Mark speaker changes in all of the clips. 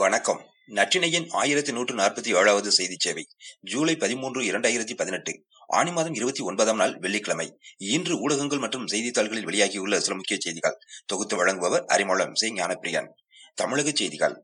Speaker 1: வணக்கம் நற்றினையின் ஆயிரத்தி நூற்று நாற்பத்தி ஏழாவது செய்தி சேவை ஜூலை பதிமூன்று இரண்டாயிரத்தி பதினெட்டு ஆணி மாதம் இருபத்தி ஒன்பதாம் நாள் வெள்ளிக்கிழமை இன்று ஊடகங்கள் மற்றும் செய்தித்தாள்களில் வெளியாகியுள்ள சில முக்கிய செய்திகள் தொகுத்து வழங்குபவர் அறிமுகம் சே ஞானப்பிரியன் தமிழக செய்திகள்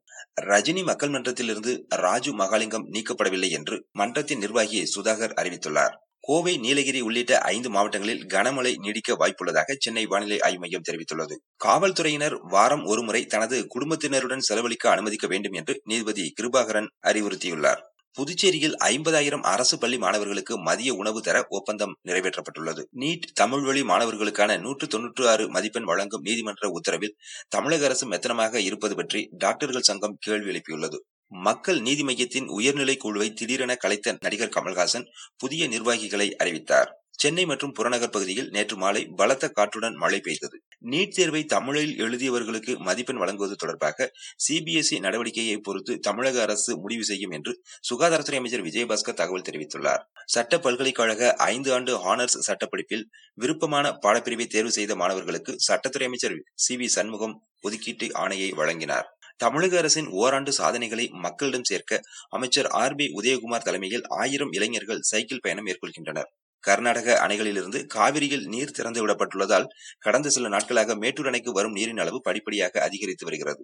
Speaker 1: ரஜினி மக்கள் மன்றத்திலிருந்து ராஜு மகாலிங்கம் நீக்கப்படவில்லை என்று மன்றத்தின் நிர்வாகி சுதாகர் அறிவித்துள்ளார் கோவை நீலகிரி உள்ளிட்ட ஐந்து மாவட்டங்களில் கனமழை நீடிக்க வாய்ப்புள்ளதாக சென்னை வானிலை ஆய்வு மையம் தெரிவித்துள்ளது காவல்துறையினர் வாரம் ஒருமுறை தனது குடும்பத்தினருடன் செலவழிக்க அனுமதிக்க வேண்டும் என்று நீதிபதி கிருபாகரன் அறிவுறுத்தியுள்ளார் புதுச்சேரியில் ஐம்பதாயிரம் அரசு பள்ளி மாணவர்களுக்கு மதிய உணவு தர ஒப்பந்தம் நிறைவேற்றப்பட்டுள்ளது நீட் தமிழ் வழி மாணவர்களுக்கான நூற்று தொன்னூற்று ஆறு மதிப்பெண் வழங்கும் நீதிமன்ற உத்தரவில் தமிழக அரசு மெத்தனமாக இருப்பது பற்றி டாக்டர்கள் சங்கம் கேள்வி எழுப்பியுள்ளது மக்கள் நீதி மையத்தின் உயர்நிலை குழுவை திடீரென கலைத்த நடிகர் கமல்ஹாசன் புதிய நிர்வாகிகளை அறிவித்தார் சென்னை மற்றும் புறநகர் பகுதியில் நேற்று மாலை பலத்த காற்றுடன் மழை பெய்தது நீட் தேர்வை தமிழில் எழுதியவர்களுக்கு மதிப்பெண் வழங்குவது தொடர்பாக சிபிஎஸ்இ நடவடிக்கையை பொறுத்து தமிழக அரசு முடிவு செய்யும் என்று சுகாதாரத்துறை அமைச்சர் விஜயபாஸ்கர் தகவல் தெரிவித்துள்ளார் சட்ட பல்கலைக்கழக ஐந்து ஆண்டு ஹானர்ஸ் சட்டப்படிப்பில் விருப்பமான பாடப்பிரிவை தேர்வு செய்த மாணவர்களுக்கு சட்டத்துறை அமைச்சர் சி வி சண்முகம் ஒதுக்கீட்டு ஆணையை வழங்கினார் தமிழக அரசின் ஓராண்டு சாதனைகளை மக்களிடம் சேர்க்க அமைச்சர் ஆர் பி உதயகுமார் தலைமையில் ஆயிரம் இளைஞர்கள் சைக்கிள் பயணம் மேற்கொள்கின்றனர் கர்நாடக அணைகளிலிருந்து காவிரியில் நீர் திறந்து விடப்பட்டுள்ளதால் கடந்த சில நாட்களாக மேட்டூர் அணைக்கு வரும் நீரின் அளவு படிப்படியாக அதிகரித்து வருகிறது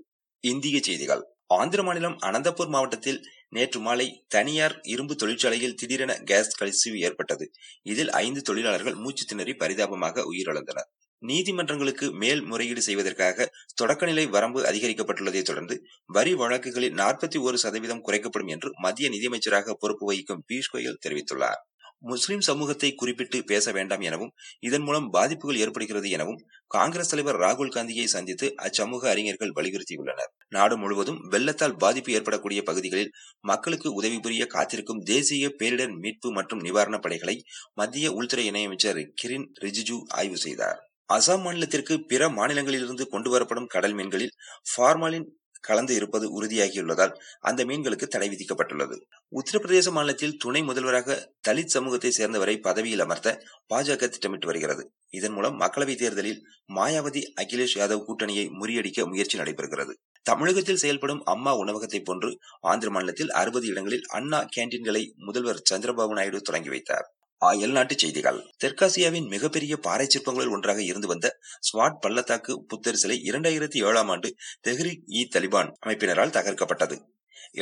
Speaker 1: இந்திய செய்திகள் ஆந்திர மாநிலம் அனந்தபூர் மாவட்டத்தில் நேற்று மாலை தனியார் இரும்பு தொழிற்சாலையில் திடீரென கேஸ் கழிசு ஏற்பட்டது இதில் ஐந்து தொழிலாளர்கள் மூச்சு திணறி பரிதாபமாக உயிரிழந்தனர் நீதிமன்றங்களுக்கு மேல் முறையீடு செய்வதற்காக தொடக்கநிலை வரம்பு அதிகரிக்கப்பட்டுள்ளதை தொடர்ந்து வரி வழக்குகளில் நாற்பத்தி ஒரு சதவீதம் குறைக்கப்படும் என்று மத்திய நிதியமைச்சராக பொறுப்பு வகிக்கும் பியூஷ் கோயல் தெரிவித்துள்ளார் முஸ்லிம் சமூகத்தை குறிப்பிட்டு பேச வேண்டாம் எனவும் இதன் மூலம் பாதிப்புகள் ஏற்படுகிறது எனவும் காங்கிரஸ் தலைவர் ராகுல் காந்தியை சந்தித்து அச்சமூக அறிஞர்கள் வலியுறுத்தியுள்ளனர் நாடு முழுவதும் வெள்ளத்தால் பாதிப்பு ஏற்படக்கூடிய பகுதிகளில் மக்களுக்கு உதவி புரிய காத்திருக்கும் தேசிய பேரிடர் மீட்பு மற்றும் நிவாரணப் படைகளை மத்திய உள்துறை இணையமைச்சர் கிரின் ரிஜிஜு ஆய்வு செய்தார் அசாம் மாநிலத்திற்கு பிற மாநிலங்களிலிருந்து கொண்டு வரப்படும் கடல் மீன்களில் ஃபார்மாலின் கலந்து இருப்பது உறுதியாகியுள்ளதால் அந்த மீன்களுக்கு தடை விதிக்கப்பட்டுள்ளது உத்தரப்பிரதேச மாநிலத்தில் துணை முதல்வராக தலித் சமூகத்தை சேர்ந்தவரை பதவியில் அமர்த்த பாஜக திட்டமிட்டு வருகிறது இதன் மூலம் மக்களவைத் தேர்தலில் மாயாவதி அகிலேஷ் யாதவ் கூட்டணியை முறியடிக்க முயற்சி நடைபெறுகிறது தமிழகத்தில் செயல்படும் அம்மா உணவகத்தை போன்று ஆந்திர மாநிலத்தில் அறுபது இடங்களில் அண்ணா கேண்டீன்களை முதல்வர் சந்திரபாபு நாயுடு தொடங்கி வைத்தார் அயல் நாட்டு செய்திகள் தெற்காசியாவின் மிகப்பெரிய பாறை சிற்பங்களில் ஒன்றாக இருந்து வந்த ஸ்வாட் பள்ளத்தாக்கு புத்தர் சிலை இரண்டாயிரத்தி ஏழாம் ஆண்டு தெஹ்ரிக் இ தலிபான் அமைப்பினரால் தகர்க்கப்பட்டது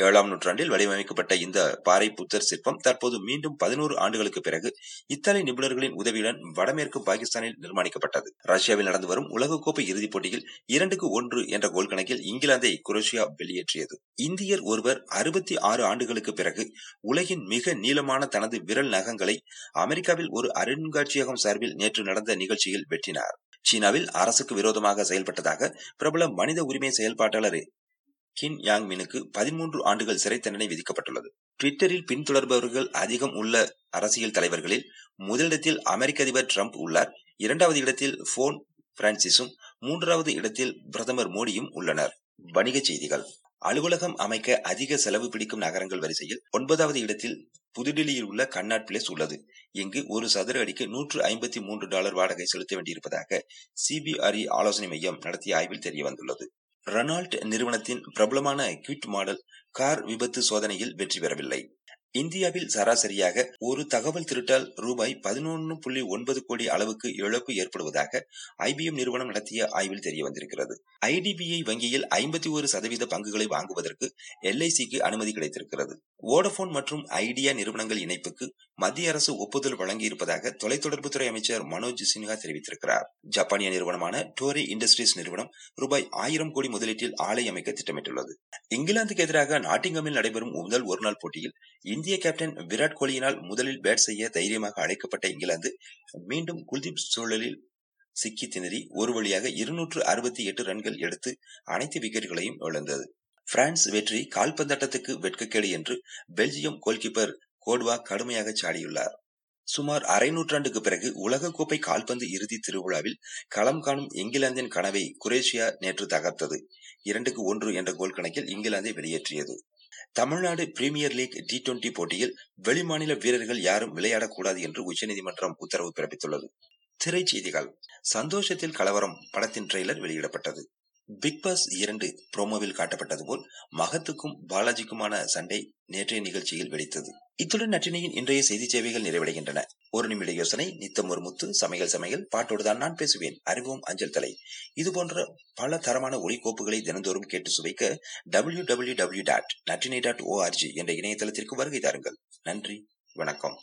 Speaker 1: ஏழாம் நூற்றாண்டில் வடிவமைக்கப்பட்ட இந்த பாறை புத்தர் சிற்பம் தற்போது மீண்டும் பதினோரு ஆண்டுகளுக்கு பிறகு இத்தாலி நிபுணர்களின் உதவியுடன் வடமேற்கு பாகிஸ்தானில் நிர்மாணிக்கப்பட்டது ரஷ்யாவில் நடந்து வரும் உலகக்கோப்பை இறுதிப் போட்டியில் இரண்டுக்கு ஒன்று என்ற கோல் கணக்கில் இங்கிலாந்தை குரோஷியா வெளியேற்றியது இந்தியர் ஒருவர் அறுபத்தி ஆறு ஆண்டுகளுக்கு பிறகு உலகின் மிக நீளமான தனது விரல் நகங்களை அமெரிக்காவில் ஒரு அருங்காட்சியகம் சார்பில் நேற்று நடந்த நிகழ்ச்சியில் வெட்டினார் சீனாவில் அரசுக்கு விரோதமாக செயல்பட்டதாக பிரபல மனித உரிமை செயல்பாட்டாளர் கின் யாங்மினுக்கு பதிமூன்று ஆண்டுகள் சிறை தண்டனை விதிக்கப்பட்டுள்ளது ட்விட்டரில் பின்தொடர்பவர்கள் அதிகம் உள்ள அரசியல் தலைவர்களில் முதலிடத்தில் அமெரிக்க அதிபர் டிரம்ப் உள்ளார் இரண்டாவது இடத்தில் போன் பிரான்சிஸும் மூன்றாவது இடத்தில் பிரதமர் மோடியும் உள்ளனர் வணிகச் செய்திகள் அலுவலகம் அமைக்க அதிக செலவு பிடிக்கும் நகரங்கள் வரிசையில் ஒன்பதாவது இடத்தில் புதுடில்லியில் உள்ள கண்ணாட் பிளேஸ் உள்ளது இங்கு ஒரு சதுர அடிக்கு நூற்று ஐம்பத்தி மூன்று டாலர் வாடகை செலுத்த வேண்டியிருப்பதாக சிபிஆர்இ ஆலோசனை மையம் நடத்திய ஆய்வில் தெரிய வந்துள்ளது ரனால்ட் நிறுவனத்தின் பிரபலமான கியூட் மாடல் கார் விபத்து சோதனையில் வெற்றி பெறவில்லை இந்தியாவில் சராசரியாக ஒரு தகவல் திருட்டால் ரூபாய் பதினொன்று புள்ளி ஒன்பது கோடி அளவுக்கு இழப்பு ஏற்படுவதாக ஐபிஎம் நிறுவனம் நடத்திய ஆய்வில் தெரியவந்திருக்கிறது ஐடிபிஐ வங்கியில் ஐம்பத்தி ஒரு சதவீத பங்குகளை வாங்குவதற்கு எல்ஐசிக்கு அனுமதி கிடைத்திருக்கிறது வோடபோன் மற்றும் ஐடியா நிறுவனங்கள் இணைப்புக்கு மத்திய அரசு ஒப்புதல் வழங்கியிருப்பதாக தொலைத்தொடர்புத்துறை அமைச்சர் மனோஜ் சின்ஹா தெரிவித்திருக்கிறார் ஜப்பானிய நிறுவனமான டோரி இண்டஸ்ட்ரீஸ் நிறுவனம் ரூபாய் ஆயிரம் கோடி முதலீட்டில் ஆலை அமைக்க திட்டமிட்டுள்ளது இங்கிலாந்துக்கு எதிராக நாட்டிங்கமில் நடைபெறும் முதல் ஒருநாள் போட்டியில் இந்திய கேப்டன் விராட் கோலியினால் முதலில் பேட் செய்ய தைரியமாக அழைக்கப்பட்ட இங்கிலாந்து மீண்டும் குல்தீப் சூழலில் சிக்கி திணறி ஒரு வழியாக இருநூற்று ரன்கள் எடுத்து அனைத்து விக்கெட்டுகளையும் இழந்தது பிரான்ஸ் வெற்றி கால்பந்தாட்டத்துக்கு வெட்கக்கேடு என்று பெல்ஜியம் கோல்கீப்பர் கோட்வா கடுமையாக சாடியுள்ளார் சுமார் அரை நூற்றாண்டுக்கு பிறகு உலகக்கோப்பை கால்பந்து இறுதி திருவிழாவில் களம் காணும் இங்கிலாந்தின் கனவை குரேஷியா நேற்று தகர்த்தது இரண்டுக்கு ஒன்று என்ற கோல் கணக்கில் இங்கிலாந்தை வெளியேற்றியது Tamil Nadu premier league T twenty போட்டியில் வெளிமாநில வீரர்கள் யாரும் விளையாடக்கூடாது என்று உச்சநீதிமன்றம் உத்தரவு பிறப்பித்துள்ளது திரைச்செய்திகள் சந்தோஷத்தில் கலவரம் படத்தின் ட்ரெய்லர் வெளியிடப்பட்டது பிக் பாஸ் இரண்டு புரோமோவில் காட்டப்பட்டது போல் மகத்துக்கும் பாலாஜிக்குமான சண்டை நேற்றைய நிகழ்ச்சியில் வெடித்தது இத்துடன் நற்றினையின் இன்றைய செய்தி சேவைகள் நிறைவடைகின்றன ஒரு நிமிட யோசனை நித்தம் ஒரு முத்து சமையல் சமையல் பாட்டோடு தான் நான் பேசுவேன் அறிவோம் அஞ்சல் தலை இது போன்ற பல தரமான ஒலிகோப்புகளை தினந்தோறும் கேட்டு சுவைக்க W W W dot Natrinai dot ORG என்ற இணையதளத்திற்கு வருகை தாருங்கள் நன்றி வணக்கம்